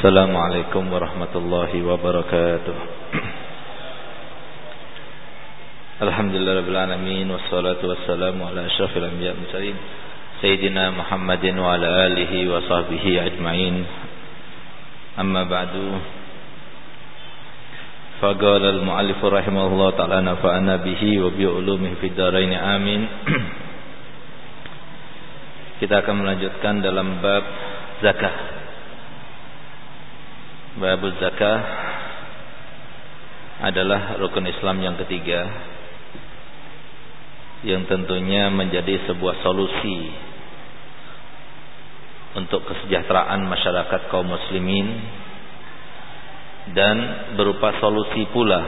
السلام عليكم ورحمة الله وبركاته. الحمد لله رب العالمين والصلاة والسلام على أشرف الأنبياء والمرسلين سيدنا محمد وعلى آله وصحبه أجمعين. أما بعد فقال المؤلف رحمه الله تعالى نفعنا به وبعلومه في الدارين. آمين. Kita akan melanjutkan dalam bab zakah. Bab zakah adalah rukun Islam yang ketiga yang tentunya menjadi sebuah solusi untuk kesejahteraan masyarakat kaum muslimin dan berupa solusi pula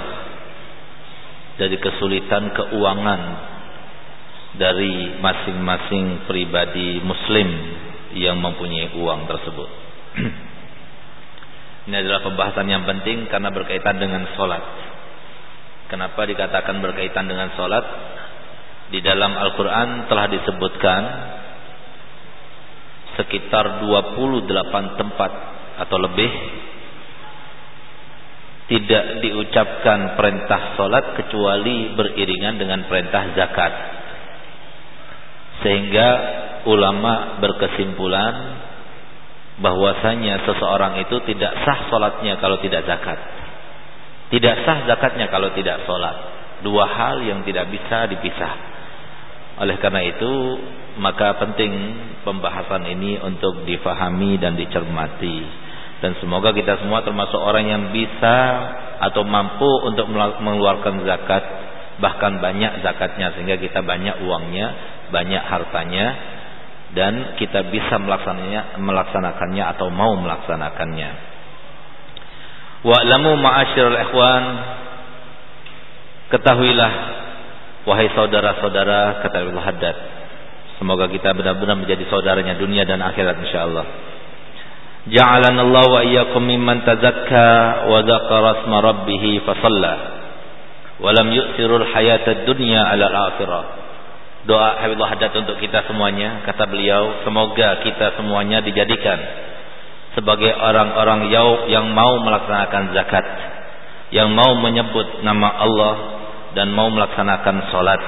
dari kesulitan keuangan dari masing-masing pribadi muslim yang mempunyai uang tersebut. Ini adalah pembahasan yang penting karena berkaitan dengan solat. Kenapa dikatakan berkaitan dengan solat? Di dalam Al-Quran telah disebutkan sekitar 28 tempat atau lebih tidak diucapkan perintah solat kecuali beriringan dengan perintah zakat sehingga ulama berkesimpulan bahwasanya seseorang itu tidak sah solatnya kalau tidak zakat. Tidak sah zakatnya kalau tidak solat. Dua hal yang tidak bisa dipisah. Oleh karena itu, maka penting pembahasan ini untuk difahami dan dicermati. Dan semoga kita semua termasuk orang yang bisa atau mampu untuk mengeluarkan zakat. Bahkan banyak zakatnya sehingga kita banyak uangnya banyak hartanya dan kita bisa melaksanakannya melaksanakannya atau mau melaksanakannya. Wa'lamu ma'asyiral ikhwan ketahuilah wahai saudara-saudara kata Allah Haddad semoga kita benar-benar menjadi saudaranya dunia dan akhirat insyaallah. Ja'alanallahu wa iyyakum mimman tazakka wa dzakara asma rabbih fa shalla wa lam yu'thirul hayatad dunya 'ala al-akhirah doa Habibullah Haddad untuk kita semuanya kata beliau semoga kita semuanya dijadikan sebagai orang-orang yang mau melaksanakan zakat yang mau menyebut nama Allah dan mau melaksanakan solat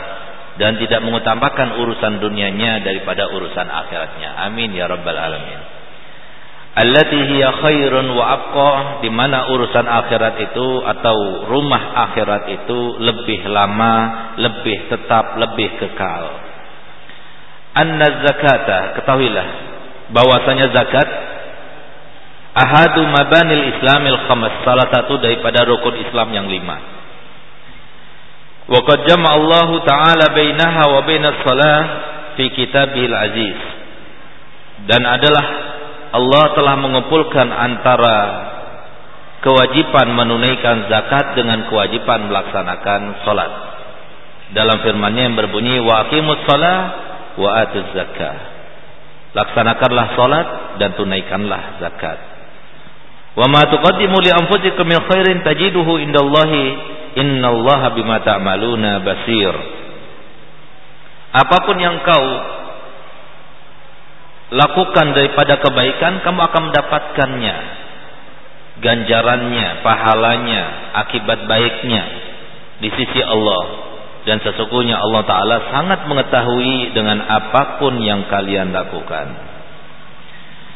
dan tidak mengutamakan urusan dunianya daripada urusan akhiratnya. Amin ya rabbal alamin allati hiya khairun wa abqa di mana urusan akhirat itu atau rumah akhirat itu lebih lama, lebih tetap, lebih kekal. Anna zakata, ketahuilah bahwasanya zakat ahadu mabanil islamil khamas, salah satu daripada rukun Islam yang lima. Wa qad jama'a Allah taala bainaha wa bainas salah fi kitabil aziz. Dan adalah Allah telah mengumpulkan antara kewajiban menunaikan zakat dengan kewajiban melaksanakan salat. Dalam firman-Nya yang berbunyi wa aqimus shalah wa atuz zakah. Laksanakanlah salat dan tunaikanlah zakat. Wa ma tuqaddimu li anfusikum min khairin tajiduhu indallahi innallaha bima ta'maluna basir. Apa pun yang kau lakukan daripada kebaikan kamu akan mendapatkannya. Ganjarannya pahalanya akibat baiknya di sisi Allah. Dan sesungguhnya Allah taala sangat mengetahui dengan apa pun yang kalian lakukan.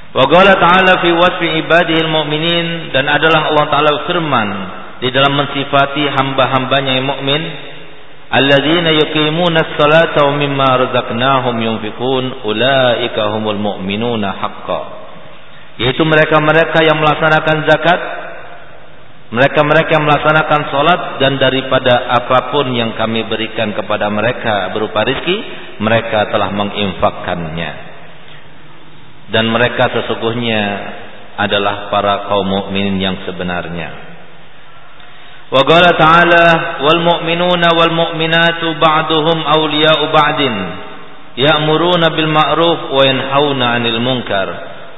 Wa qala ta'ala fi wasfi ibadihi mu'minin dan adalah Allah taala firman di dalam mensifati hamba-hambanya yang mukmin alladzina yuqimuna as-salata wa mimma razaqnahum yunfikun ulaika humul mu'minuna yaitu mereka-mereka yang melaksanakan zakat mereka-mereka yang melaksanakan salat dan daripada apa pun yang kami berikan kepada mereka berupa rizki mereka telah menginfakkannya. Dan mereka sesungguhnya adalah para kaum mukminin yang sebenarnya وقال تعالى والمؤمنون والمؤمنات بعضهم أولياء بعض يأمرون بالمعروف وينحون عن المنكر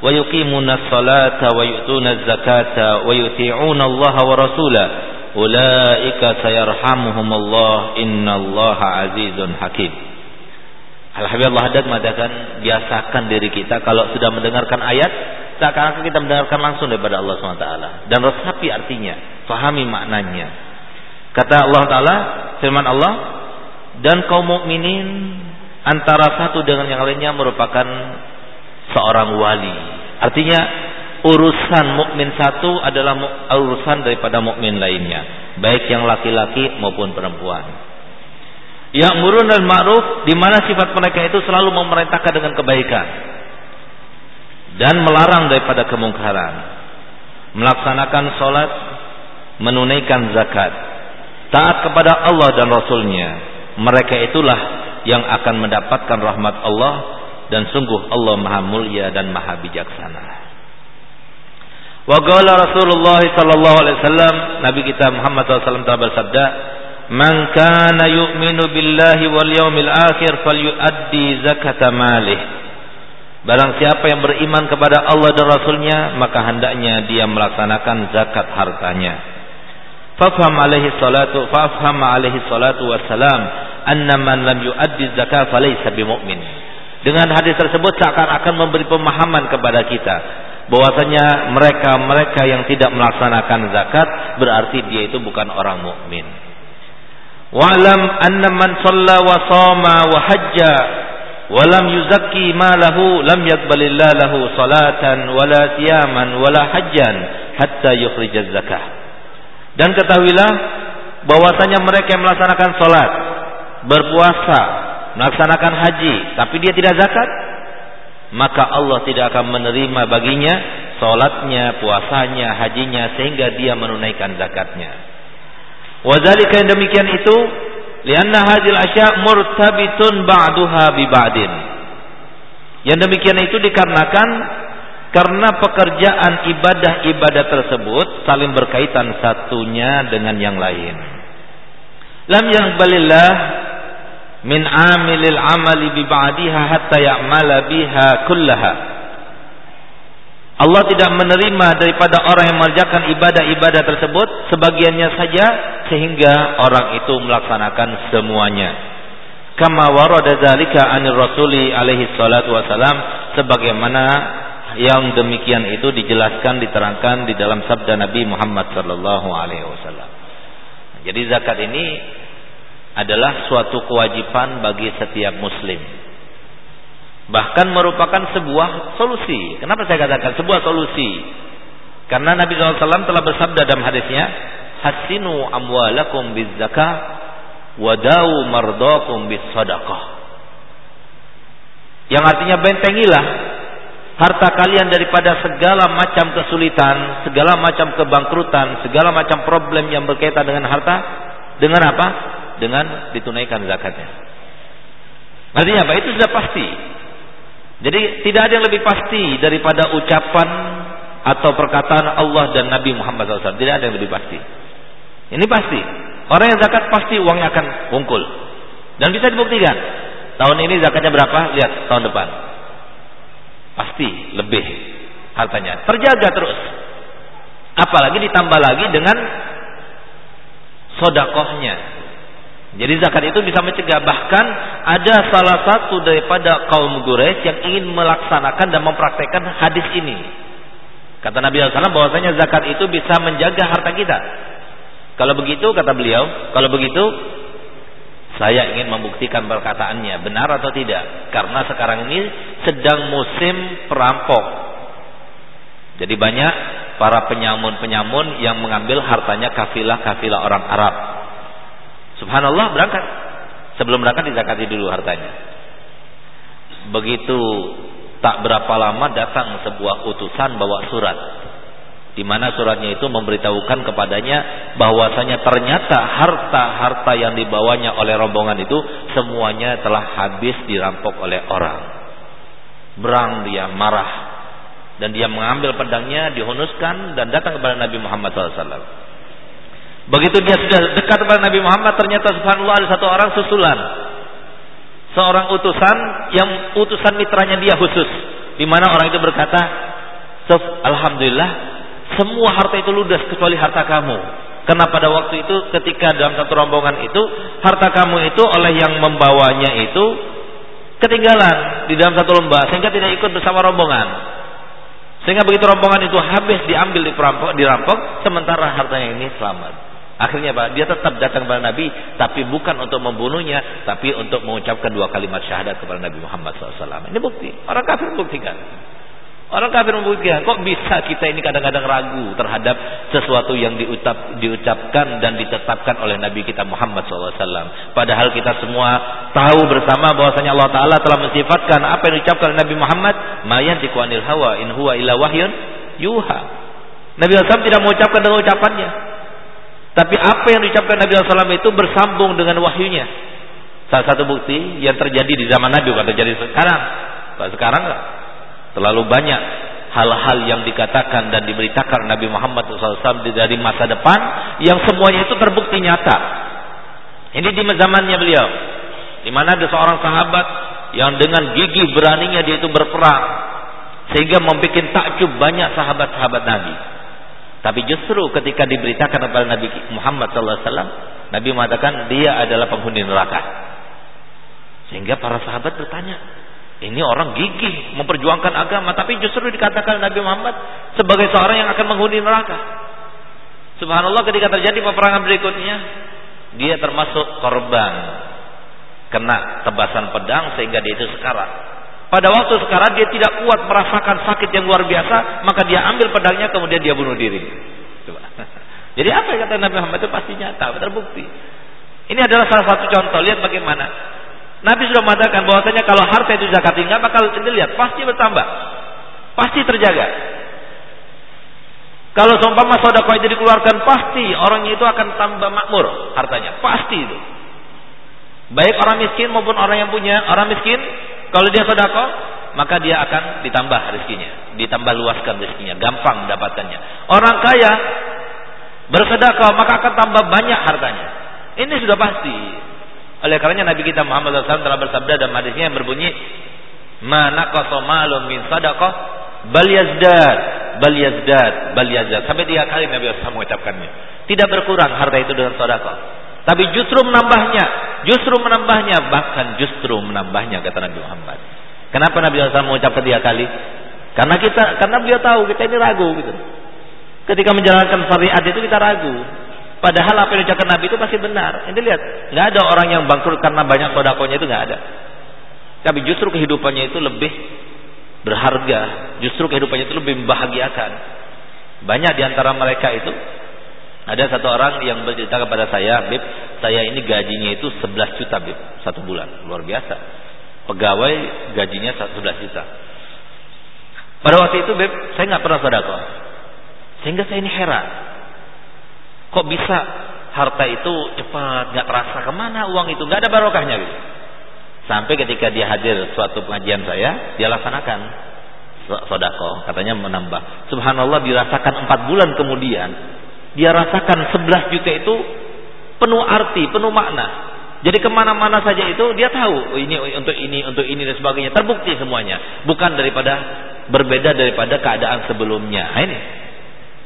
ويقيمون الصلاة ويؤتون الزكاة ويطيعون الله ورسوله. أولئك سيرحمهم الله. إن الله عزيز حكيم. Al-Habib Allah Haddad mengatakan biasakan diri kita kalau sudah mendengarkan ayat seakan-akan kita mendengarkan langsung daripada Allah SWT dan resapi artinya, fahami maknanya. Kata Allah Taala, firman Allah, dan kaum mukminin antara satu dengan yang lainnya merupakan seorang wali. Artinya urusan mukmin satu adalah urusan daripada mukmin lainnya, baik yang laki-laki maupun perempuan. Yang murun dan ma'ruf di mana sifat mereka itu selalu memerintahkan dengan kebaikan dan melarang daripada kemungkaran. Melaksanakan sholat, menunaikan zakat, taat kepada Allah dan Rasulnya. Mereka itulah yang akan mendapatkan rahmat Allah dan sungguh Allah maha mulia dan maha bijaksana. Wa qala Rasulullah sallallahu alaihi wasallam Nabi kita Muhammad SAW telah bersabda, "Man kana yu'minu billahi wal yawmil akhir falyuaddi zakata malih." Barang siapa yang beriman kepada Allah dan Rasulnya Maka hendaknya dia melaksanakan zakat hartanya. Fafham alaihi salatu Fafham alaihi salatu wassalam Anna man lam yuaddi zakat falaysa bimu'min. Dengan hadis tersebut seakan-akan memberi pemahaman kepada kita bahwasanya mereka-mereka yang tidak melaksanakan zakat berarti dia itu bukan orang mukmin. Wa'lam anna man shalla wa shama wa hajja wa lam yuzakki malahu lam yaqbalillahu lahu salatan wala siyaman wala hajjan hatta yukhrij zakah. Dan ketahuilah bahwasanya mereka yang melaksanakan salat, berpuasa, melaksanakan haji tapi dia tidak zakat maka Allah tidak akan menerima baginya salatnya, puasanya, hajinya sehingga dia menunaikan zakatnya. Wazalika yang demikian itu lianna hadhil asya' murtabitun ba'duha bi ba'din. Yang demikian itu dikarenakan karena pekerjaan ibadah-ibadah tersebut saling berkaitan satunya dengan yang lain. Lam yang balillah min amilil amali bi ba'diha hatta ya'mala biha kullaha Allah tidak menerima daripada orang yang mengerjakan ibadah-ibadah tersebut sebagiannya saja sehingga orang itu melaksanakan semuanya. Kama warada dzalika anir rasuli alaihi salatu wasalam sebagaimana yang demikian itu dijelaskan diterangkan di dalam sabda Nabi Muhammad sallallahu alaihi wasallam. Jadi zakat ini adalah suatu kewajiban bagi setiap muslim. Bahkan merupakan sebuah solusi. Kenapa saya katakan sebuah solusi? Karena Nabi SAW telah bersabda dalam hadisnya, Hasinu amwalakum bizzakah wadau mardakum bis sadaqah. Yang artinya bentengilah harta kalian daripada segala macam kesulitan, segala macam kebangkrutan, segala macam problem yang berkaitan dengan harta dengan apa? dengan ditunaikan zakatnya. Artinya apa? Itu sudah pasti. Jadi tidak ada yang lebih pasti daripada ucapan atau perkataan Allah dan Nabi Muhammad SAW. Tidak ada yang lebih pasti. Ini pasti. Orang yang zakat pasti uangnya akan wungkul. Dan bisa dibuktikan. Tahun ini zakatnya berapa? Lihat tahun depan. Pasti lebih hartanya. Terjaga terus. Apalagi ditambah lagi dengan sodakohnya jadi zakat itu bisa mencegah bahkan ada salah satu daripada kaum Quraisy yang ingin melaksanakan dan mempraktekkan hadis ini. Kata Nabi SAW bahwasanya zakat itu bisa menjaga harta kita. Kalau begitu kata beliau, kalau begitu saya ingin membuktikan perkataannya benar atau tidak karena sekarang ini sedang musim perampok. Jadi banyak para penyamun-penyamun yang mengambil hartanya kafilah-kafilah orang Arab Subhanallah berangkat. Sebelum berangkat dizakati dulu hartanya. Begitu tak berapa lama datang sebuah utusan bawa surat. Di mana suratnya itu memberitahukan kepadanya bahwasanya ternyata harta-harta yang dibawanya oleh rombongan itu semuanya telah habis dirampok oleh orang. Berang dia marah dan dia mengambil pedangnya dihunuskan dan datang kepada Nabi Muhammad SAW. Begitu dia sudah dekat kepada Nabi Muhammad, ternyata subhanallah ada satu orang susulan. Seorang utusan yang utusan mitranya dia khusus. Di mana orang itu berkata, Sof, Alhamdulillah, semua harta itu ludas kecuali harta kamu. Karena pada waktu itu ketika dalam satu rombongan itu, harta kamu itu oleh yang membawanya itu ketinggalan di dalam satu lembah sehingga tidak ikut bersama rombongan. Sehingga begitu rombongan itu habis diambil di dirampok, sementara hartanya ini selamat. Akhirnya Pak, dia tetap datang kepada Nabi, tapi bukan untuk membunuhnya, tapi untuk mengucapkan dua kalimat syahadat kepada Nabi Muhammad SAW. Ini bukti. Orang kafir buktikan. Orang kafir membuktikan, kok bisa kita ini kadang-kadang ragu terhadap sesuatu yang diucap, diucapkan dan ditetapkan oleh Nabi kita Muhammad SAW. Padahal kita semua tahu bersama bahwasanya Allah Taala telah mensifatkan apa yang diucapkan oleh Nabi Muhammad, mayan anil hawa in huwa illa wahyun yuha. Nabi SAW tidak mengucapkan dengan ucapannya. Tapi apa yang diucapkan Nabi SAW itu bersambung dengan wahyunya. Salah satu bukti yang terjadi di zaman Nabi bukan terjadi sekarang. Sekarang Terlalu banyak hal-hal yang dikatakan dan diberitakan Nabi Muhammad SAW dari masa depan yang semuanya itu terbukti nyata. Ini di zamannya beliau, di mana ada seorang sahabat yang dengan gigih beraninya dia itu berperang sehingga membuat takjub banyak sahabat-sahabat Nabi. Tapi justru ketika diberitakan kepada Nabi Muhammad SAW, Nabi mengatakan dia adalah penghuni neraka. Sehingga para sahabat bertanya, ini orang gigih memperjuangkan agama, tapi justru dikatakan Nabi Muhammad sebagai seorang yang akan menghuni neraka. Subhanallah ketika terjadi peperangan berikutnya, dia termasuk korban kena tebasan pedang sehingga dia itu sekarat. Pada waktu sekarang dia tidak kuat merasakan sakit yang luar biasa, maka dia ambil pedangnya kemudian dia bunuh diri. Coba. Jadi apa yang kata Nabi Muhammad itu pasti nyata, terbukti. Ini adalah salah satu contoh. Lihat bagaimana Nabi sudah mengatakan bahwasanya kalau harta itu zakat tinggal bakal dilihat pasti bertambah. Pasti terjaga. Kalau seumpama sedekah itu dikeluarkan pasti orang itu akan tambah makmur hartanya, pasti itu. Baik orang miskin maupun orang yang punya, orang miskin kalau dia sedekah maka dia akan ditambah rezekinya, ditambah luaskan rezekinya, gampang mendapatkannya. Orang kaya bersedekah maka akan tambah banyak hartanya. Ini sudah pasti. Oleh karenanya Nabi kita Muhammad SAW telah bersabda dalam hadisnya yang berbunyi, "Ma malum min sadaqah bal yazdad, bal yazdad, bal yazdad." Sampai tiga kali Nabi SAW mengucapkannya. Tidak berkurang harta itu dengan sedekah, tapi justru menambahnya, justru menambahnya, bahkan justru menambahnya kata Nabi Muhammad. Kenapa Nabi SAW mengucapkan tiga kali? Karena kita, karena beliau tahu kita ini ragu gitu. Ketika menjalankan syariat itu kita ragu. Padahal apa yang diucapkan Nabi itu pasti benar. Ini lihat, nggak ada orang yang bangkrut karena banyak sodakonya itu nggak ada. Tapi justru kehidupannya itu lebih berharga. Justru kehidupannya itu lebih membahagiakan. Banyak di antara mereka itu ada satu orang yang bercerita kepada saya, Bib, saya ini gajinya itu 11 juta, Bib, satu bulan. Luar biasa. Pegawai gajinya 11 juta. Pada waktu itu, Bib, saya nggak pernah sedekah. Sehingga saya ini heran. Kok bisa harta itu cepat, nggak terasa ke mana uang itu, nggak ada barokahnya gitu. Sampai ketika dia hadir suatu pengajian saya, dia laksanakan sodako, katanya menambah. Subhanallah dirasakan empat bulan kemudian, dia rasakan sebelas juta itu penuh arti, penuh makna. Jadi ke mana-mana saja itu dia tahu oh, ini untuk ini, untuk ini dan sebagainya. Terbukti semuanya, bukan daripada berbeda daripada keadaan sebelumnya. Nah, ini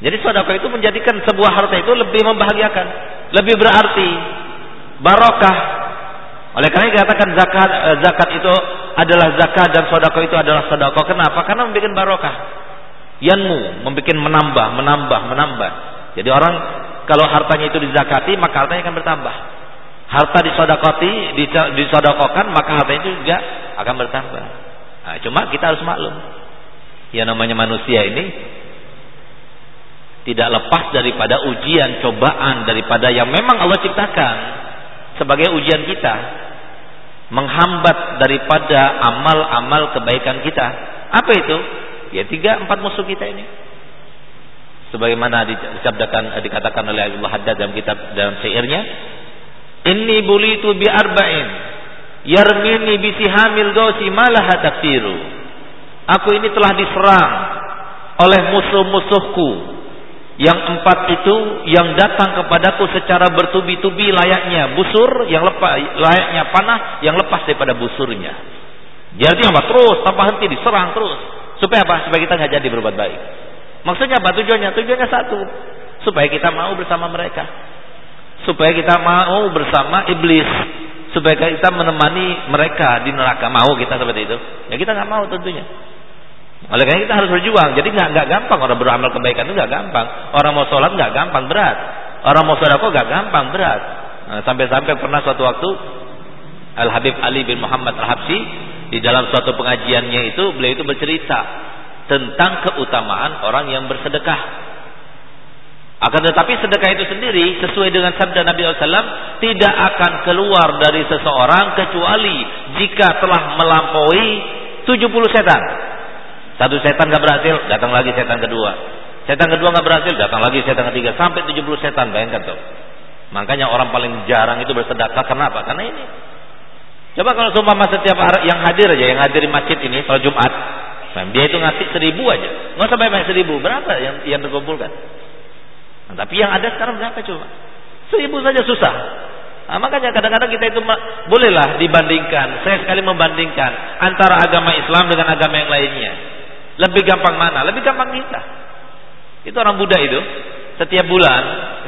jadi sedekah itu menjadikan sebuah harta itu lebih membahagiakan, lebih berarti, barokah. Oleh karena dikatakan zakat eh, zakat itu adalah zakat dan sedekah itu adalah sedekah. Kenapa? Karena membuat barokah. Yanmu, membuat menambah, menambah, menambah. Jadi orang kalau hartanya itu dizakati, maka hartanya akan bertambah. Harta disodakoti, disodakokan, maka hartanya itu juga akan bertambah. Nah, cuma kita harus maklum. Ya namanya manusia ini tidak lepas daripada ujian, cobaan daripada yang memang Allah ciptakan sebagai ujian kita menghambat daripada amal-amal kebaikan kita. Apa itu? Ya tiga empat musuh kita ini. Sebagaimana dicabdakan dikatakan oleh Abdullah Haddad dalam kitab dalam syairnya, "Inni bulitu bi arba'in yarmini bi sihamil gausi malah tafsiru." Aku ini telah diserang oleh musuh-musuhku yang empat itu yang datang kepadaku secara bertubi-tubi layaknya busur yang lepas layaknya panah yang lepas daripada busurnya. Jadi apa? Terus tanpa henti diserang terus. Supaya apa? Supaya kita nggak jadi berbuat baik. Maksudnya apa tujuannya? Tujuannya satu. Supaya kita mau bersama mereka. Supaya kita mau bersama iblis. Supaya kita menemani mereka di neraka. Mau kita seperti itu? Ya kita nggak mau tentunya. Oleh karena kita harus berjuang. Jadi nggak nggak gampang orang beramal kebaikan itu nggak gampang. Orang mau sholat nggak gampang berat. Orang mau sedekah nggak gampang berat. Nah, sampai-sampai pernah suatu waktu Al Habib Ali bin Muhammad Al Habsyi di dalam suatu pengajiannya itu beliau itu bercerita tentang keutamaan orang yang bersedekah. Akan tetapi sedekah itu sendiri sesuai dengan sabda Nabi SAW tidak akan keluar dari seseorang kecuali jika telah melampaui 70 setan. Satu setan gak berhasil, datang lagi setan kedua. Setan kedua gak berhasil, datang lagi setan ketiga. Sampai 70 setan, bayangkan tuh. Makanya orang paling jarang itu bersedekah. Kenapa? Karena ini. Coba kalau seumpama setiap yang hadir aja, yang hadir di masjid ini, kalau Jumat, dia itu ngasih seribu aja. Nggak usah banyak seribu. Berapa yang yang terkumpulkan? Nah, tapi yang ada sekarang berapa coba? Seribu saja susah. Nah, makanya kadang-kadang kita itu bolehlah dibandingkan. Saya sekali membandingkan antara agama Islam dengan agama yang lainnya. Lebih gampang mana? Lebih gampang kita. Itu orang Buddha itu setiap bulan,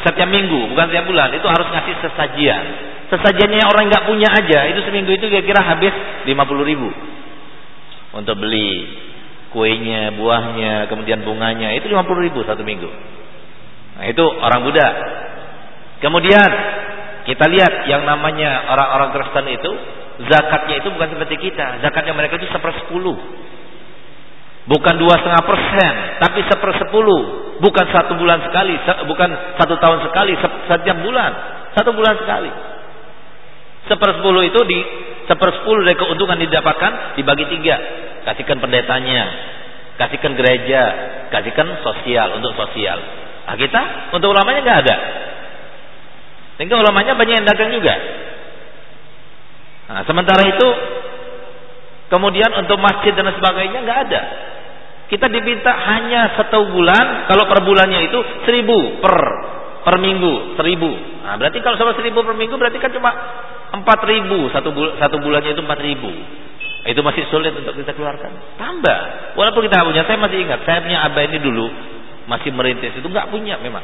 setiap minggu, bukan setiap bulan, itu harus ngasih sesajian. Sesajiannya orang nggak punya aja, itu seminggu itu kira-kira habis 50 ribu untuk beli kuenya, buahnya, kemudian bunganya, itu 50 ribu satu minggu. Nah, itu orang Buddha. Kemudian kita lihat yang namanya orang-orang Kristen itu zakatnya itu bukan seperti kita. Zakatnya mereka itu sepersepuluh. Bukan dua setengah persen, tapi sepersepuluh. Bukan satu bulan sekali, bukan satu tahun sekali, setiap bulan, satu bulan sekali. Sepersepuluh itu di sepersepuluh dari keuntungan didapatkan dibagi tiga. Kasihkan pendetanya, kasihkan gereja, kasihkan sosial untuk sosial. Nah kita untuk ulamanya nggak ada. Sehingga ulamanya banyak yang dagang juga. Nah, sementara itu kemudian untuk masjid dan sebagainya nggak ada. Kita diminta hanya satu bulan, kalau per bulannya itu seribu per per minggu, seribu. Nah, berarti kalau sama seribu per minggu berarti kan cuma empat ribu satu bul satu bulannya itu empat ribu. Itu masih sulit untuk kita keluarkan. Tambah, walaupun kita punya, saya masih ingat, saya punya abah ini dulu masih merintis itu nggak punya memang.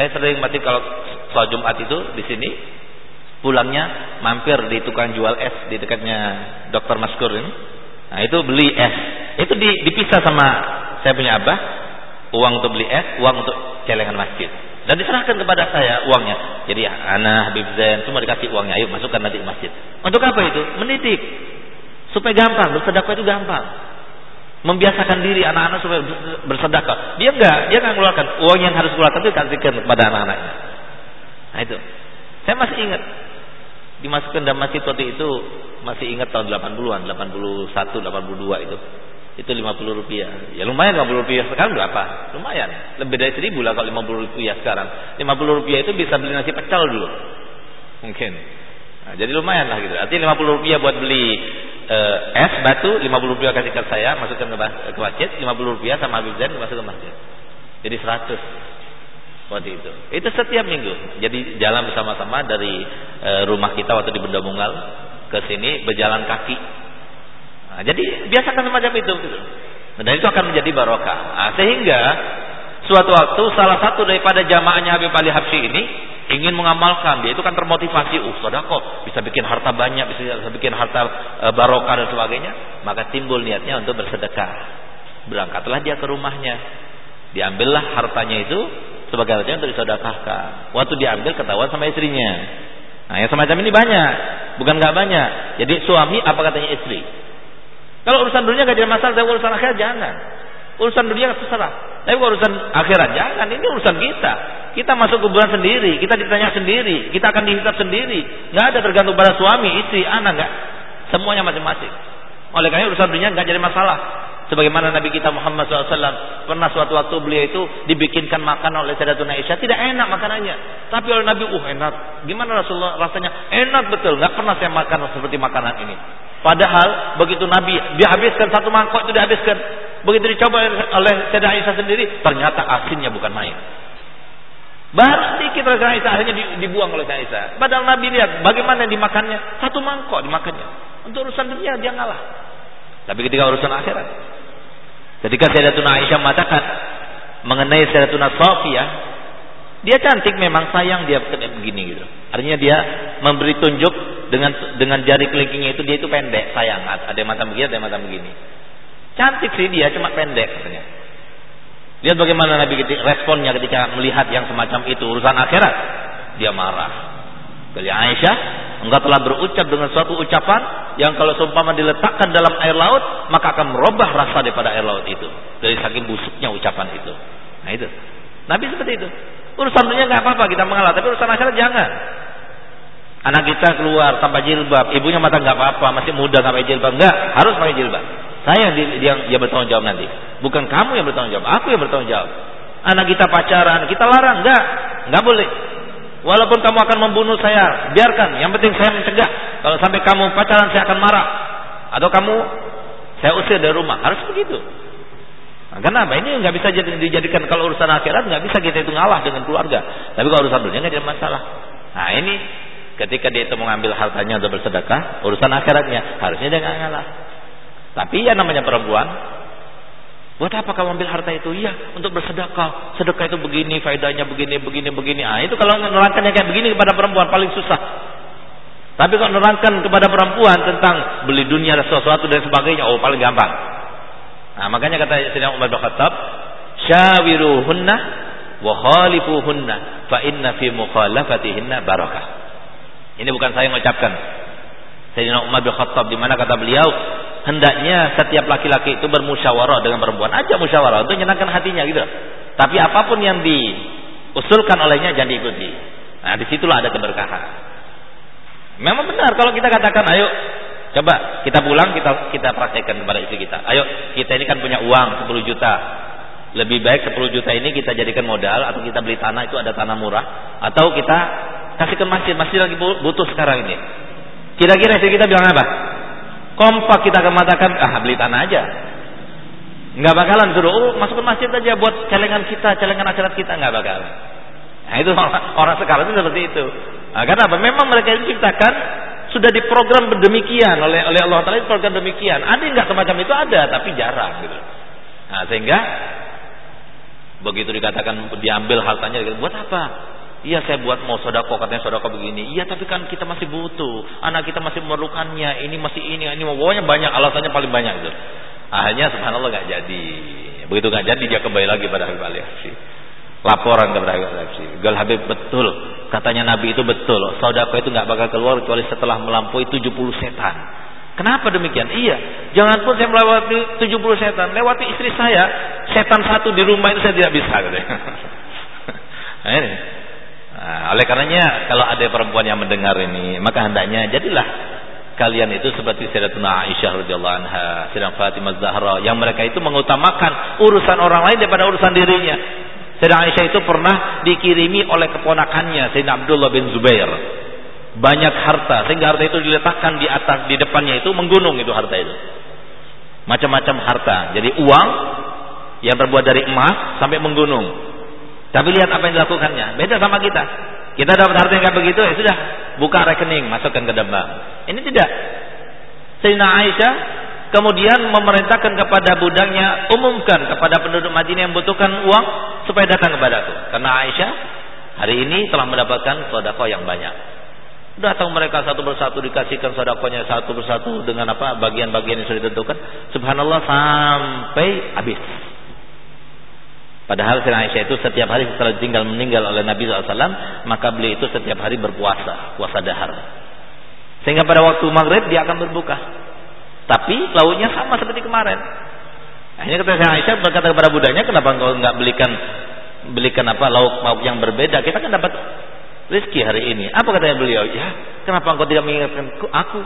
Saya sering mati kalau soal Jumat itu di sini pulangnya mampir di tukang jual es di dekatnya Dokter Maskur ini. Nah, itu beli es. Itu dipisah sama saya punya abah, uang untuk beli es, uang untuk celengan masjid. Dan diserahkan kepada saya uangnya. Jadi anak Habib Zain cuma dikasih uangnya, ayo masukkan nanti masjid. Untuk apa itu? Mendidik. Supaya gampang, bersedekah itu gampang membiasakan diri anak-anak supaya bersedekah. Dia enggak, dia enggak mengeluarkan uang yang harus keluarkan itu kasihkan kepada anak-anaknya. Nah itu. Saya masih ingat dimasukkan dalam masjid waktu itu masih ingat tahun 80-an, 81, 82 itu. Itu 50 rupiah. Ya lumayan 50 rupiah sekarang berapa? Lumayan. Lebih dari 1000 lah kalau 50 rupiah sekarang. 50 rupiah itu bisa beli nasi pecel dulu. Mungkin. Nah, jadi lumayan lah gitu. Artinya 50 rupiah buat beli eh, es batu 50 rupiah kasihkan saya masukkan ke, ke masjid 50 rupiah sama Habib Zain masuk ke masjid jadi 100 waktu itu itu setiap minggu jadi jalan bersama-sama dari e, rumah kita waktu di Benda Bungal ke sini berjalan kaki nah, jadi biasakan semacam itu gitu. dan itu akan menjadi barokah. Nah, sehingga suatu waktu salah satu daripada jamaahnya Habib Ali Habsyi ini ingin mengamalkan. Dia itu kan termotivasi. Uh kok bisa bikin harta banyak bisa, bisa bikin harta e, barokah dan sebagainya. Maka timbul niatnya untuk bersedekah. Berangkatlah dia ke rumahnya. Diambillah hartanya itu sebagai hartanya untuk disedekahkan. Waktu diambil ketahuan sama istrinya. Nah yang semacam ini banyak bukan nggak banyak. Jadi suami apa katanya istri kalau urusan dunia gak jadi masalah tapi urusan akhirat jangan urusan dunia terserah tapi urusan akhirat jangan ini urusan kita kita masuk kuburan sendiri, kita ditanya sendiri, kita akan dihisap sendiri. Nggak ada tergantung pada suami, istri, anak, nggak. Semuanya masing-masing. Oleh karena urusan dunia nggak jadi masalah. Sebagaimana Nabi kita Muhammad SAW pernah suatu waktu beliau itu dibikinkan makan oleh Sayyidatuna Aisyah tidak enak makanannya. Tapi oleh Nabi, uh enak. Gimana Rasulullah rasanya? Enak betul. Nggak pernah saya makan seperti makanan ini. Padahal begitu Nabi dihabiskan satu mangkok itu dihabiskan. Begitu dicoba oleh Sayyidatuna Aisyah sendiri, ternyata asinnya bukan main. Baru sedikit oleh Aisyah akhirnya dibuang oleh Aisyah. Padahal Nabi lihat bagaimana dimakannya. Satu mangkok dimakannya. Untuk urusan dunia dia ngalah. Tapi ketika urusan akhirat. Ketika Sayyidatuna Aisyah mengatakan mengenai Sayyidatuna Sofia, dia cantik memang sayang dia begini gitu. Artinya dia memberi tunjuk dengan dengan jari kelingkingnya itu dia itu pendek sayang. Ada yang mata begini, ada yang mata begini. Cantik sih dia, cuma pendek katanya. Lihat bagaimana Nabi responnya ketika melihat yang semacam itu urusan akhirat. Dia marah. Kali Aisyah, engkau telah berucap dengan suatu ucapan yang kalau seumpama diletakkan dalam air laut, maka akan merubah rasa daripada air laut itu. Dari saking busuknya ucapan itu. Nah itu. Nabi seperti itu. Urusan dunia nggak apa-apa kita mengalah, tapi urusan akhirat jangan. Anak kita keluar tanpa jilbab, ibunya mata nggak apa-apa, masih muda nggak pakai jilbab, nggak harus pakai jilbab. Saya yang, yang, yang bertanggung jawab nanti, bukan kamu yang bertanggung jawab, aku yang bertanggung jawab. Anak kita pacaran, kita larang, nggak, nggak boleh. Walaupun kamu akan membunuh saya, biarkan. Yang penting saya mencegah. Kalau sampai kamu pacaran saya akan marah. Atau kamu saya usir dari rumah. Harus begitu. Nah, kenapa? Ini nggak bisa dijadikan kalau urusan akhirat nggak bisa kita itu ngalah dengan keluarga. Tapi kalau urusan dunia nggak ada masalah. Nah ini ketika dia itu mengambil hartanya untuk bersedekah, urusan akhiratnya harusnya dia nggak ngalah. Tapi ya namanya perempuan, Buat apa kamu ambil harta itu? Iya, untuk bersedekah. Sedekah itu begini, faedahnya begini, begini, begini. Ah, itu kalau nerangkan yang kayak begini kepada perempuan paling susah. Tapi kalau nerangkan kepada perempuan tentang beli dunia dan sesuatu dan sebagainya, oh paling gampang. Nah, makanya kata Sayyidina Umar bin Khattab, "Syawiruhunna wa khalifuhunna fa inna fi mukhalafatihinna barakah." Ini bukan saya mengucapkan. Sayyidina Umar bin Khattab di mana kata beliau, hendaknya setiap laki-laki itu bermusyawarah dengan perempuan aja musyawarah untuk menyenangkan hatinya gitu tapi apa pun yang diusulkan olehnya jangan diikuti nah di situlah ada keberkahan memang benar kalau kita katakan ayo coba kita pulang kita kita praktekkan kepada istri kita. Ayo kita ini kan punya uang 10 juta. Lebih baik 10 juta ini kita jadikan modal atau kita beli tanah itu ada tanah murah. Atau kita kasihkan masjid masjid lagi butuh sekarang ini. Kira-kira istri kita bilang apa? Kompak kita akan mengatakan ah beli tanah aja. Nggak bakalan suruh oh masuk ke masjid aja buat celengan kita celengan akhirat kita. Nggak bakalan. Nah itu orang, orang sekarang itu seperti itu. Nah, karena apa memang mereka diciptakan sudah diprogram demikian oleh oleh Allah Taala program demikian ada nggak semacam itu ada tapi jarang gitu nah sehingga begitu dikatakan diambil hartanya buat apa Iya saya buat mau sodako katanya sodako begini. Iya tapi kan kita masih butuh. Anak kita masih memerlukannya. Ini masih ini. Ini pokoknya banyak alasannya paling banyak itu. Akhirnya subhanallah gak jadi. Begitu gak jadi dia kembali lagi pada Habib Ali Laporan kepada Habib Ali Habib betul. Katanya Nabi itu betul. Sodako itu gak bakal keluar kecuali setelah melampaui 70 setan. Kenapa demikian? Iya. Jangan pun saya melewati 70 setan. Lewati istri saya. Setan satu di rumah itu saya tidak bisa. Nah, ini. Nah, oleh karenanya kalau ada perempuan yang mendengar ini, maka hendaknya jadilah kalian itu seperti Sayyidatuna Aisyah radhiyallahu anha, Sayyidatuna Fatimah Zahra yang mereka itu mengutamakan urusan orang lain daripada urusan dirinya. Sayyidatuna Aisyah itu pernah dikirimi oleh keponakannya Sayyidina Abdullah bin Zubair banyak harta sehingga harta itu diletakkan di atas di depannya itu menggunung itu harta itu. Macam-macam harta. Jadi uang yang terbuat dari emas sampai menggunung. Tapi lihat apa yang dilakukannya. Beda sama kita. Kita dapat harta yang kayak begitu, ya sudah. Buka rekening, masukkan ke dembang. Ini tidak. Sayyidina Aisyah kemudian memerintahkan kepada budaknya, umumkan kepada penduduk Madinah yang membutuhkan uang supaya datang kepadaku. Karena Aisyah hari ini telah mendapatkan sodako yang banyak. Datang mereka satu persatu dikasihkan sodakonya satu persatu dengan apa bagian-bagian yang sudah ditentukan. Subhanallah sampai habis. Padahal Sri Aisyah itu setiap hari setelah tinggal meninggal oleh Nabi SAW, maka beliau itu setiap hari berpuasa, puasa dahar. Sehingga pada waktu maghrib dia akan berbuka. Tapi lauknya sama seperti kemarin. Akhirnya kata Aisyah berkata kepada budanya, kenapa engkau nggak belikan belikan apa lauk lauk yang berbeda? Kita kan dapat rezeki hari ini. Apa katanya beliau? Ya, kenapa engkau tidak mengingatkan aku?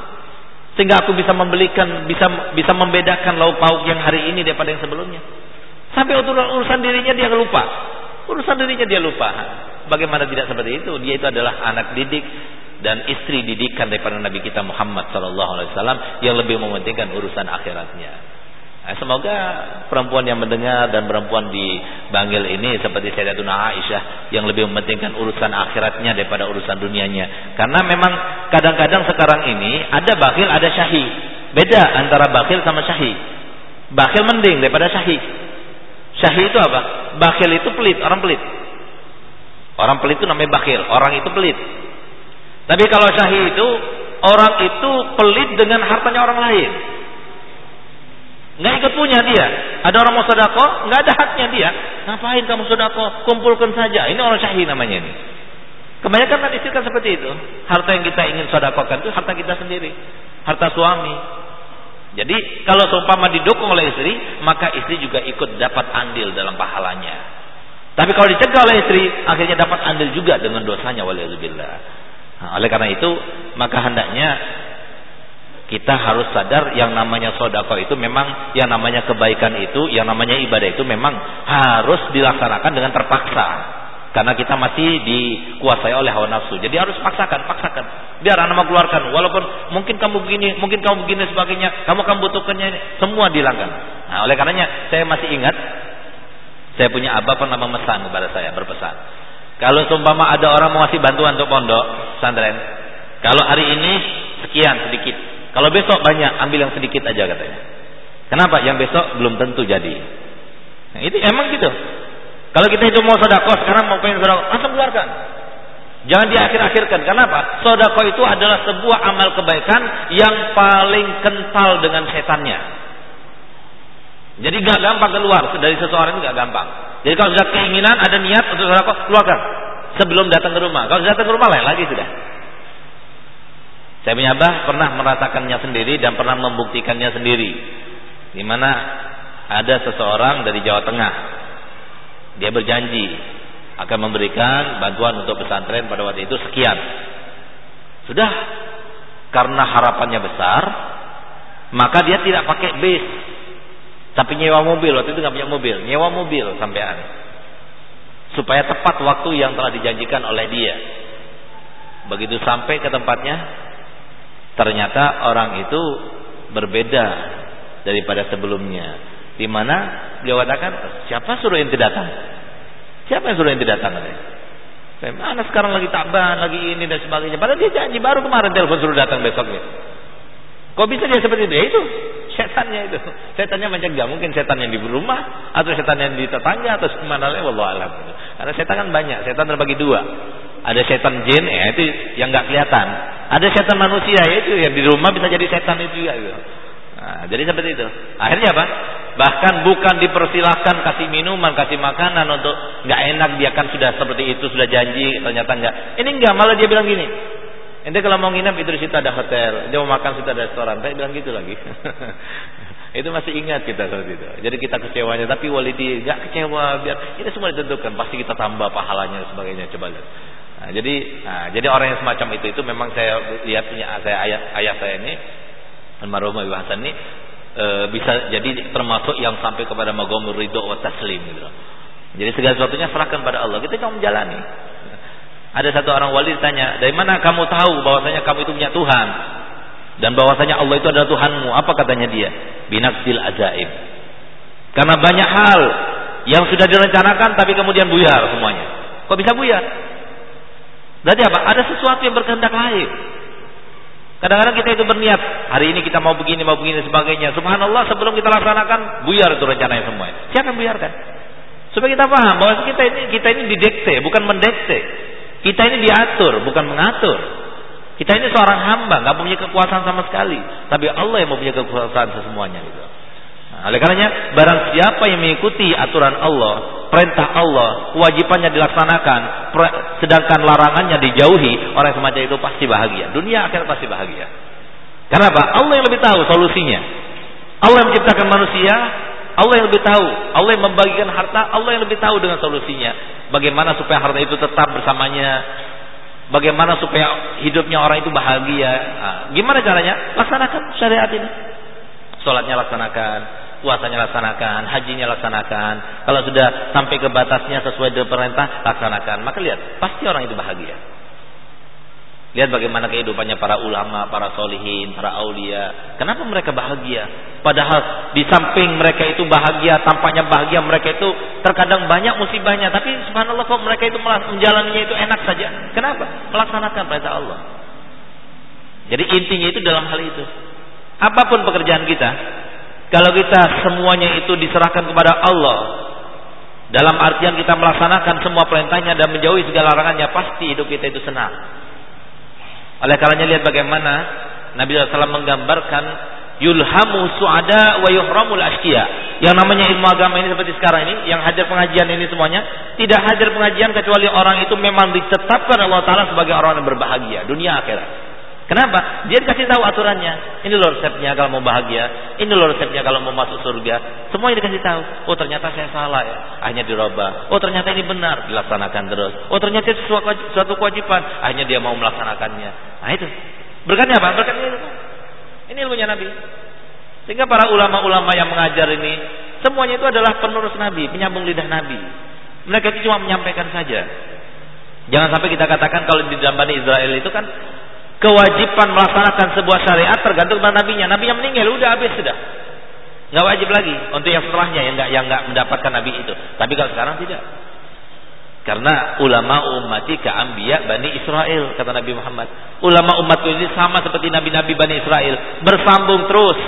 Sehingga aku bisa membelikan, bisa bisa membedakan lauk pauk yang hari ini daripada yang sebelumnya. Sampai urusan dirinya dia lupa. Urusan dirinya dia lupa. Bagaimana tidak seperti itu? Dia itu adalah anak didik dan istri didikan daripada Nabi kita Muhammad sallallahu alaihi wasallam yang lebih mementingkan urusan akhiratnya. Nah, semoga perempuan yang mendengar dan perempuan di Bangil ini seperti Sayyidatuna Aisyah yang lebih mementingkan urusan akhiratnya daripada urusan dunianya. Karena memang kadang-kadang sekarang ini ada bakhil, ada syahih. Beda antara bakhil sama syahih. Bakhil mending daripada syahih. Syahid itu apa? Bakhil itu pelit, orang pelit. Orang pelit itu namanya bakhil, orang itu pelit. Tapi kalau syahid itu orang itu pelit dengan hartanya orang lain. Nggak ikut punya dia. Ada orang mau sodako, nggak ada haknya dia. Ngapain kamu sodako? Kumpulkan saja. Ini orang syahid namanya ini. Kebanyakan kan istri kan seperti itu. Harta yang kita ingin sodakokan itu harta kita sendiri. Harta suami. Jadi kalau seumpama didukung oleh istri, maka istri juga ikut dapat andil dalam pahalanya. Tapi kalau dicegah oleh istri, akhirnya dapat andil juga dengan dosanya waliyadzubillah. Nah, oleh karena itu, maka hendaknya kita harus sadar yang namanya sodako itu memang yang namanya kebaikan itu, yang namanya ibadah itu memang harus dilaksanakan dengan terpaksa. Karena kita masih dikuasai oleh hawa nafsu. Jadi harus paksakan, paksakan. Biar anak keluarkan. Walaupun mungkin kamu begini, mungkin kamu begini sebagainya. Kamu akan butuhkannya. Semua dilanggan. Nah, oleh karenanya saya masih ingat. Saya punya abah pernah memesan kepada saya, berpesan. Kalau seumpama ada orang mau ngasih bantuan untuk pondok, santren. Kalau hari ini sekian, sedikit kalau besok banyak, ambil yang sedikit aja katanya. Kenapa? Yang besok belum tentu jadi. Nah, itu emang gitu. Kalau kita itu mau sodako, sekarang mau pengen sodako, langsung keluarkan. Jangan diakhir-akhirkan. Kenapa? Sodako itu adalah sebuah amal kebaikan yang paling kental dengan setannya. Jadi gak gampang keluar dari seseorang itu gak gampang. Jadi kalau sudah keinginan, ada niat untuk sodako, keluarkan. Sebelum datang ke rumah. Kalau sudah datang ke rumah lain lagi sudah. Saya punya abah pernah meratakannya sendiri dan pernah membuktikannya sendiri. Di mana ada seseorang dari Jawa Tengah. Dia berjanji akan memberikan bantuan untuk pesantren pada waktu itu sekian. Sudah karena harapannya besar, maka dia tidak pakai bis, tapi nyewa mobil. Waktu itu nggak punya mobil, nyewa mobil sampean supaya tepat waktu yang telah dijanjikan oleh dia. Begitu sampai ke tempatnya, Ternyata orang itu berbeda daripada sebelumnya. Di mana beliau katakan, siapa suruh ente datang? Siapa yang suruh ente datang? Saya mana sekarang lagi taban, lagi ini dan sebagainya. Padahal dia janji baru kemarin telepon suruh datang besoknya. Kok bisa dia seperti itu? Ya itu setannya itu. Setannya macam enggak mungkin setan yang di rumah atau setan yang di tetangga atau ke mana lagi wallahu alam. Karena setan kan banyak, setan terbagi dua. Ada setan jin, ya itu yang nggak kelihatan. Ada setan manusia, ya itu yang di rumah bisa jadi setan itu juga. Gitu. Nah, jadi seperti itu. Akhirnya apa? Bahkan bukan dipersilahkan kasih minuman, kasih makanan untuk nggak enak dia kan sudah seperti itu sudah janji ternyata nggak. Ini enggak malah dia bilang gini. Ente kalau mau nginep itu di situ ada hotel, dia mau makan situ ada restoran. Saya bilang gitu lagi. itu masih ingat kita seperti itu. Jadi kita kecewanya, tapi walidi nggak kecewa biar ini semua ditentukan. Pasti kita tambah pahalanya dan sebagainya. Coba lihat. Nah, jadi nah, jadi orang yang semacam itu itu memang saya lihat punya saya ayah ayah saya ini almarhum Ibu Hasan ini e, bisa jadi termasuk yang sampai kepada magomur ridho wa taslim gitu. Jadi segala sesuatunya serahkan pada Allah. Kita cuma menjalani. Ada satu orang wali ditanya, "Dari mana kamu tahu bahwasanya kamu itu punya Tuhan?" Dan bahwasanya Allah itu adalah Tuhanmu. Apa katanya dia? Binaksil ajaib. Karena banyak hal yang sudah direncanakan tapi kemudian buyar semuanya. Kok bisa buyar? Berarti apa? Ada sesuatu yang berkehendak lain. Kadang-kadang kita itu berniat, hari ini kita mau begini, mau begini, sebagainya. Subhanallah, sebelum kita laksanakan, buyar itu rencananya semua. Siapa yang buyarkan? Supaya kita paham bahwa kita ini kita ini didekte, bukan mendekte. Kita ini diatur, bukan mengatur. Kita ini seorang hamba, nggak punya kekuasaan sama sekali. Tapi Allah yang mempunyai kekuasaan semuanya. Gitu. Nah, oleh karenanya, barang siapa yang mengikuti aturan Allah, perintah Allah, kewajibannya dilaksanakan, sedangkan larangannya dijauhi, orang semacam itu pasti bahagia. Dunia akhir pasti bahagia. Kenapa? Allah yang lebih tahu solusinya. Allah yang menciptakan manusia, Allah yang lebih tahu. Allah yang membagikan harta, Allah yang lebih tahu dengan solusinya. Bagaimana supaya harta itu tetap bersamanya, bagaimana supaya hidupnya orang itu bahagia. Nah, gimana caranya? Laksanakan syariat ini. Sholatnya laksanakan, puasanya laksanakan, hajinya laksanakan. Kalau sudah sampai ke batasnya sesuai dengan perintah, laksanakan. Maka lihat, pasti orang itu bahagia. Lihat bagaimana kehidupannya para ulama, para solihin, para aulia. Kenapa mereka bahagia? Padahal di samping mereka itu bahagia, tampaknya bahagia mereka itu terkadang banyak musibahnya. Tapi subhanallah kok mereka itu menjalaninya itu enak saja. Kenapa? Melaksanakan perintah Allah. Jadi intinya itu dalam hal itu. Apa pun pekerjaan kita, kalau kita semuanya itu diserahkan kepada Allah dalam artian kita melaksanakan semua perintahnya dan menjauhi segala larangannya pasti hidup kita itu senang oleh karenanya lihat bagaimana Nabi SAW menggambarkan Yulhamu suada wa yuhramul askia. Yang namanya ilmu agama ini seperti sekarang ini, yang hadir pengajian ini semuanya, tidak hadir pengajian kecuali orang itu memang ditetapkan Allah Taala sebagai orang yang berbahagia dunia akhirat. Kenapa? Dia dikasih tahu aturannya. Ini loh resepnya kalau mau bahagia. Ini loh resepnya kalau mau masuk surga. Semuanya dikasih tahu. Oh ternyata saya salah ya. Akhirnya dirubah. Oh ternyata ini benar. Dilaksanakan terus. Oh ternyata itu suatu kewajiban. Akhirnya dia mau melaksanakannya. Nah itu. Berkatnya apa? Berkatnya itu. Ini ilmunya Nabi. Sehingga para ulama-ulama yang mengajar ini. Semuanya itu adalah penerus Nabi. Penyambung lidah Nabi. Mereka itu cuma menyampaikan saja. Jangan sampai kita katakan kalau di dalam Bani Israel itu kan kewajiban melaksanakan sebuah syariat tergantung pada nabinya. Nabinya meninggal, udah habis sudah. Nggak wajib lagi untuk yang setelahnya yang nggak yang nggak mendapatkan nabi itu. Tapi kalau sekarang tidak. Karena ulama ummati keambiya Bani Israel kata Nabi Muhammad. Ulama umatku ini sama seperti nabi-nabi Bani Israel, bersambung terus.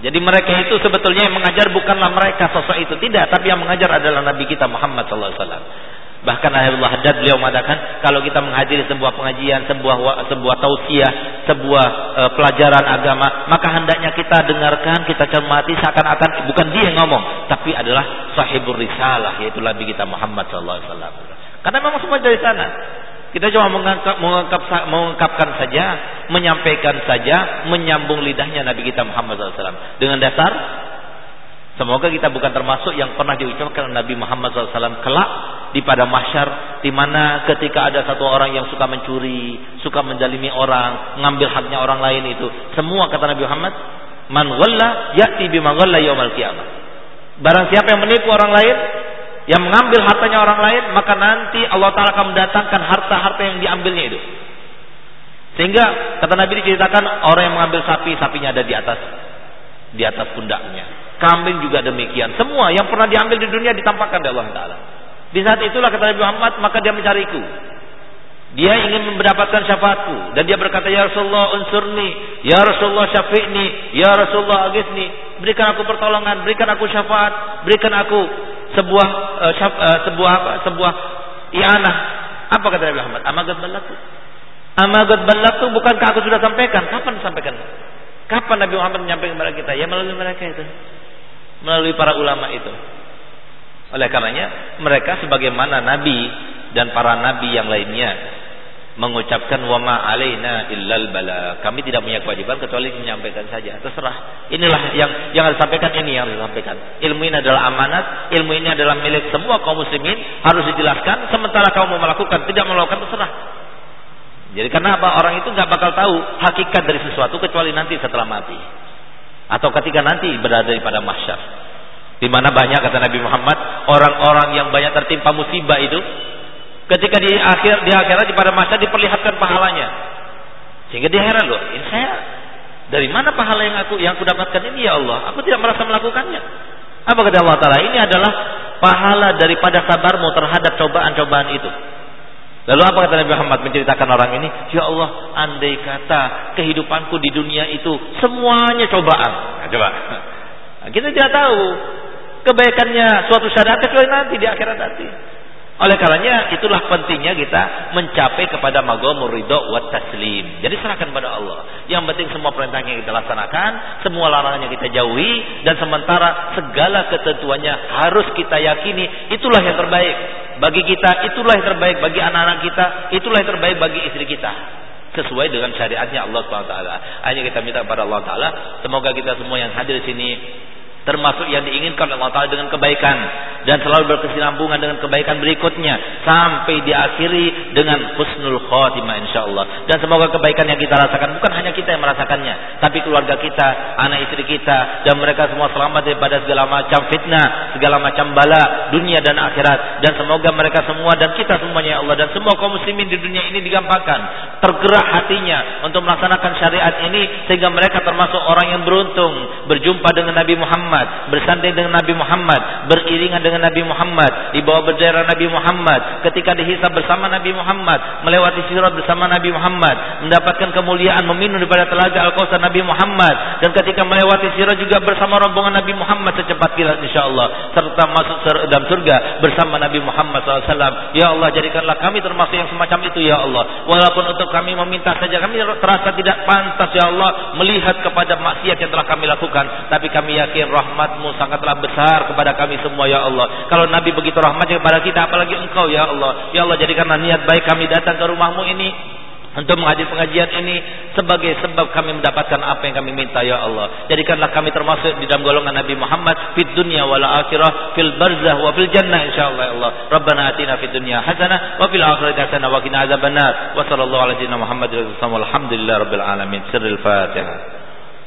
Jadi mereka itu sebetulnya yang mengajar bukanlah mereka sosok itu tidak, tapi yang mengajar adalah Nabi kita Muhammad sallallahu alaihi wasallam. Bahkan Ayatullah Haddad beliau mengatakan kalau kita menghadiri sebuah pengajian, sebuah sebuah tausiah, sebuah e, pelajaran agama, maka hendaknya kita dengarkan, kita cermati seakan-akan bukan dia yang ngomong, tapi adalah sahibur risalah yaitu Nabi kita Muhammad wasallam. Karena memang semua dari sana. Kita cuma mengangkap, mengangkap, mengungkapkan saja, menyampaikan saja, menyambung lidahnya Nabi kita Muhammad SAW. Dengan dasar Semoga kita bukan termasuk yang pernah diucapkan Nabi Muhammad SAW kelak di pada mahsyar di mana ketika ada satu orang yang suka mencuri, suka menjalimi orang, mengambil haknya orang lain itu. Semua kata Nabi Muhammad, man ghalla ya'ti bima ghalla yaumal qiyamah. Barang siapa yang menipu orang lain, yang mengambil hartanya orang lain, maka nanti Allah Taala akan mendatangkan harta-harta yang diambilnya itu. Sehingga kata Nabi diceritakan orang yang mengambil sapi, sapinya ada di atas di atas pundaknya Kambing juga demikian. Semua yang pernah diambil di dunia ditampakkan oleh Allah Taala. Di saat itulah kata Nabi Muhammad, maka dia mencariku. Dia ingin mendapatkan syafaatku dan dia berkata ya Rasulullah unsurni, ya Rasulullah syafi'ni, ya Rasulullah agisni, berikan aku pertolongan, berikan aku syafaat, berikan aku sebuah uh, syaf, uh, sebuah apa? sebuah i'anah. Apa kata Nabi Muhammad? Amagat balaktu. Amagat balaktu bukankah aku sudah sampaikan? Kapan sampaikan? Kapan Nabi Muhammad menyampaikan kepada kita? Ya melalui mereka itu melalui para ulama itu. Oleh karenanya mereka sebagaimana nabi dan para nabi yang lainnya mengucapkan wama alaina illal bala. Kami tidak punya kewajiban kecuali menyampaikan saja. Terserah. Inilah yang yang harus disampaikan ini yang harus disampaikan. Ilmu ini adalah amanat, ilmu ini adalah milik semua kaum muslimin, harus dijelaskan sementara kamu melakukan tidak melakukan terserah. Jadi karena apa? Orang itu nggak bakal tahu hakikat dari sesuatu kecuali nanti setelah mati atau ketika nanti berada pada mahsyar. Di mana banyak kata Nabi Muhammad orang-orang yang banyak tertimpa musibah itu ketika di akhir di akhirat di pada masa diperlihatkan pahalanya. Sehingga dia heran loh, ini saya dari mana pahala yang aku yang aku dapatkan ini ya Allah? Aku tidak merasa melakukannya. Apa kata Allah Taala? Ini adalah pahala daripada sabarmu terhadap cobaan-cobaan itu. Lalu apa kata Nabi Muhammad menceritakan orang ini? Ya Allah, andai kata kehidupanku di dunia itu semuanya cobaan. Nah, coba. Kita tidak tahu kebaikannya suatu syariat kecuali nanti di akhirat nanti. Oleh karenanya itulah pentingnya kita mencapai kepada magomur ridho wa taslim. Jadi serahkan pada Allah. Yang penting semua perintahnya kita laksanakan, semua larangannya kita jauhi dan sementara segala ketentuannya harus kita yakini itulah yang terbaik bagi kita, itulah yang terbaik bagi anak-anak kita, itulah yang terbaik bagi istri kita sesuai dengan syariatnya Allah SWT. Hanya kita minta kepada Allah Taala, semoga kita semua yang hadir di sini termasuk yang diinginkan oleh Allah Taala dengan kebaikan. Dan selalu berkesinambungan dengan kebaikan berikutnya. Sampai diakhiri dengan husnul khatimah insyaallah. Dan semoga kebaikan yang kita rasakan bukan hanya kita yang merasakannya tapi keluarga kita anak istri kita dan mereka semua selamat daripada segala macam fitnah segala macam bala dunia dan akhirat. Dan semoga mereka semua dan kita semuanya ya Allah dan semua kaum muslimin di dunia ini digampangkan tergerak hatinya untuk melaksanakan syariat ini sehingga mereka termasuk orang yang beruntung berjumpa dengan Nabi Muhammad bersanding dengan Nabi Muhammad, beriringan dengan Nabi Muhammad, di bawah Nabi Muhammad, ketika dihisab bersama Nabi Muhammad, melewati sirat bersama Nabi Muhammad, mendapatkan kemuliaan meminum daripada telaga Al-Kautsar Nabi Muhammad, dan ketika melewati sirat juga bersama rombongan Nabi Muhammad secepat kilat insyaallah, serta masuk dalam surga bersama Nabi Muhammad SAW. Ya Allah, jadikanlah kami termasuk yang semacam itu ya Allah. Walaupun untuk kami meminta saja kami terasa tidak pantas ya Allah melihat kepada maksiat yang telah kami lakukan, tapi kami yakin rahmatmu sangatlah besar kepada kami semua ya Allah. Kalau Nabi begitu rahmatnya kepada kita, apalagi engkau ya Allah. Ya Allah, jadikanlah niat baik kami datang ke rumahmu ini untuk menghadiri pengajian ini sebagai sebab kami mendapatkan apa yang kami minta ya Allah. Jadikanlah kami termasuk di dalam golongan Nabi Muhammad fid dunya wal akhirah fil barzah wa fil jannah insyaallah ya Allah. Rabbana atina fid dunya hasanah wa fil akhirati hasanah wa qina adzabannar. Wa sallallahu ala sayyidina Muhammad wa sallam. Alhamdulillah rabbil alamin. Sirrul Fatihah.